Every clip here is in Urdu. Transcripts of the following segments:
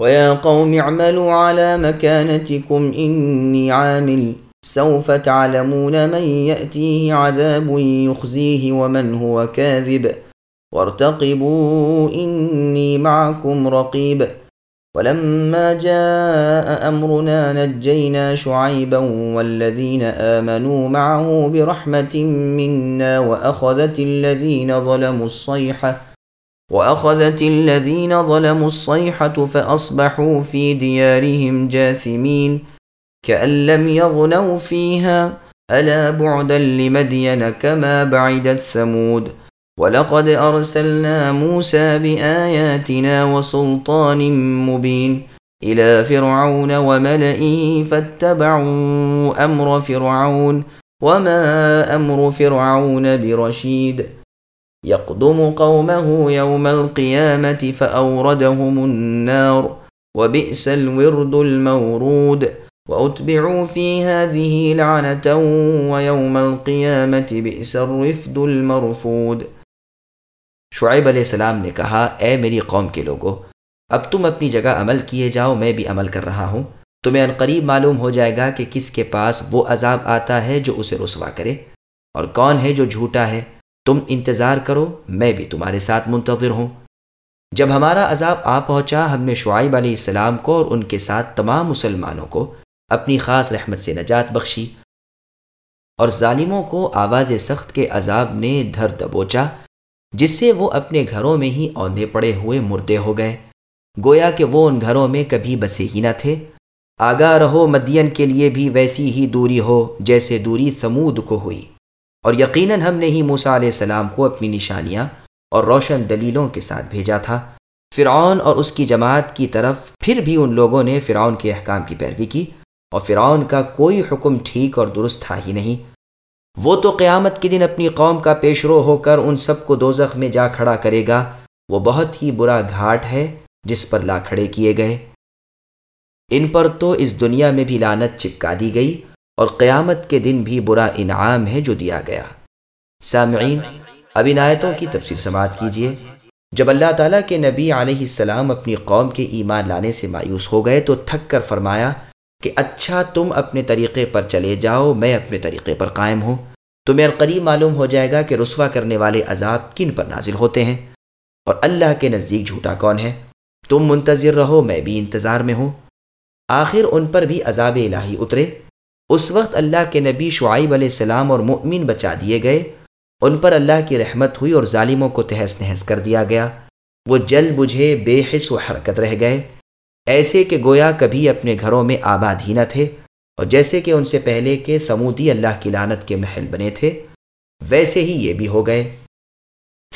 ويا قوم اعملوا على مكانتكم إني عامل. سوف تعلمون من يأتيه عذاب يخزيه ومن هو كاذب. وارتقبوا إني معكم رقيب. ولما جاء أمرنا نجينا شعيبا والذين آمنوا معه برحمة منا وأخذت الذين ظلموا الصيحة. وأخذت الذين ظلموا الصيحة فأصبحوا في ديارهم جاثمين كأن لم يغنوا فيها ألا بعدا لمدين كما بعدت ثمود وَلَقَدْ أَرْسَلْنَا مُوسَى بِآيَاتِنَا وَسُلْطَانٍ مُبِينٍ إِلَى فِرْعَوْنَ وَمَلَئِهِ فَاتَّبَعُوا أَمْرَ فِرْعَوْنَ وَمَا أَمْرُ فِرْعَوْنَ بِرَشِيدٍ يَقْدُمُ قَوْمَهُ يَوْمَ الْقِيَامَةِ فَأَوْرَدَهُمُ النَّارِ وَبِئْسَ الْوِرْدُ الْمَوْرُودُ وَأُتْبِعُوا فِي هَذِهِ لَعْنَةً وَيَوْمَ الْقِيَامَةِ بِئْسَ الرِّفْدُ الْمَرْفُودُ شعیب علیہ السلام نے کہا، اے میری قوم کے لوگوں اب تم اپنی جگہ عمل کیے جاؤ، میں بھی عمل کر رہا ہوں۔ تمہیں انقریب معلوم ہو جائے گا کہ کس کے پاس وہ عذاب آتا ہے جو اسے رسوا کرے، اور کون ہے جو جھوٹا ہے۔ تم انتظار کرو، میں بھی تمہارے ساتھ منتظر ہوں۔ جب ہمارا عذاب آ پہنچا، ہم نے شعیب علیہ السلام کو اور ان کے ساتھ تمام مسلمانوں کو اپنی خاص رحمت سے نجات بخشی اور ظالموں کو آواز سخت کے عذاب نے دھر دبوچا، جس سے وہ اپنے گھروں میں ہی اوندھے پڑے ہوئے مردے ہو گئے۔ گویا کہ وہ ان گھروں میں کبھی بسے ہی نہ تھے۔ آگاہ رہو، مدین کے لیے بھی ویسی ہی دوری ہو جیسے دوری سمود کو ہوئی۔ اور یقیناً ہم نے ہی موسا علیہ السلام کو اپنی نشانیاں اور روشن دلیلوں کے ساتھ بھیجا تھا۔ فرعون اور اس کی جماعت کی طرف پھر بھی ان لوگوں نے فرعون کے احکام کی پیروی کی اور فرعون کا کوئی حکم ٹھیک اور درست تھا ہی نہیں۔ وہ تو قیامت کے دن اپنی قوم کا پیشرو ہو کر ان سب کو دوزخ میں جا کھڑا کرے گا۔ وہ بہت ہی برا گھاٹ ہے جس پر لا کھڑے کیے گئے۔ ان پر تو اس دنیا میں بھی لانت چپکا دی گئی۔ اور قیامت کے دن بھی برا انعام ہے جو دیا گیا۔ سامعین، اب آیتوں کی تفصیل سماعت کیجیے جب اللہ تعالیٰ کے نبی علیہ السلام اپنی قوم کے ایمان لانے سے مایوس ہو گئے تو تھک کر فرمایا کہ اچھا تم اپنے طریقے پر چلے جاؤ، میں اپنے طریقے پر قائم ہوں۔ تمہیں القریب معلوم ہو جائے گا کہ رسوا کرنے والے عذاب کن پر نازل ہوتے ہیں۔ اور اللہ کے نزدیک جھوٹا کون ہے؟ تم منتظر رہو، میں بھی انتظار میں ہوں۔ آخر ان پر بھی عذاب الہی اترے۔ اس وقت اللہ کے نبی شعیب علیہ السلام اور مؤمن بچا دیے گئے۔ ان پر اللہ کی رحمت ہوئی اور ظالموں کو تہس نہس کر دیا گیا۔ وہ جل بجھے بے حص و حرکت رہ گئے۔ ایسے کہ گویا کبھی اپنے گھروں میں آباد ہی نہ تھے۔ اور جیسے کہ ان سے پہلے کے سمودی اللہ کی لانت کے محل بنے تھے، ویسے ہی یہ بھی ہو گئے۔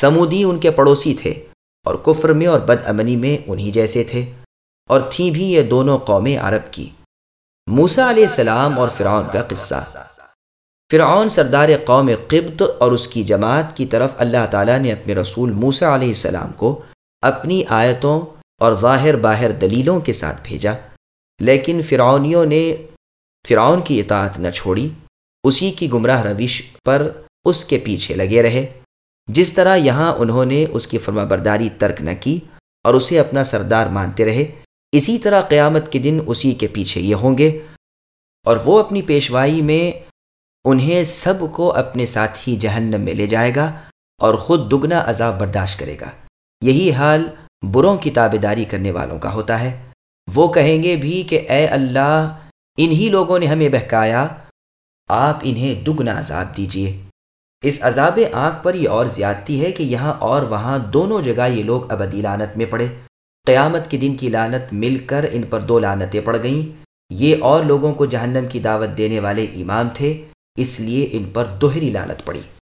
سمودی ان کے پڑوسی تھے اور کفر میں اور بد امنی میں انہی جیسے تھے۔ اور تھیں بھی یہ دونوں قومیں عرب کی۔ موسا علیہ السلام اور فرعون کا قصہ۔ فرعون سردار قوم قبط اور اس کی جماعت کی طرف اللہ تعالیٰ نے اپنے رسول موسا علیہ السلام کو اپنی آیتوں اور ظاہر باہر دلیلوں کے ساتھ بھیجا۔ لیکن فرعونیوں نے فرعون کی اطاعت نہ چھوڑی، اسی کی گمراہ روش پر اس کے پیچھے لگے رہے۔ جس طرح یہاں انہوں نے اس کی فرما برداری ترک نہ کی اور اسے اپنا سردار مانتے رہے اسی طرح قیامت کے دن اسی کے پیچھے یہ ہوں گے۔ اور وہ اپنی پیشوائی میں انہیں سب کو اپنے ساتھ ہی جہنم میں لے جائے گا اور خود دگنا عذاب برداشت کرے گا۔ یہی حال بروں کی تابے داری کرنے والوں کا ہوتا ہے۔ وہ کہیں گے بھی کہ اے اللہ، انہی لوگوں نے ہمیں بہکایا، آپ انہیں دگنا عذاب دیجیے اس عذاب آنکھ پر یہ اور زیادتی ہے کہ یہاں اور وہاں دونوں جگہ یہ لوگ ابدی لانت میں پڑے۔ قیامت کے دن کی لانت مل کر ان پر دو لانتیں پڑ گئیں۔ یہ اور لوگوں کو جہنم کی دعوت دینے والے امام تھے، اس لیے ان پر دوہری لانت پڑی۔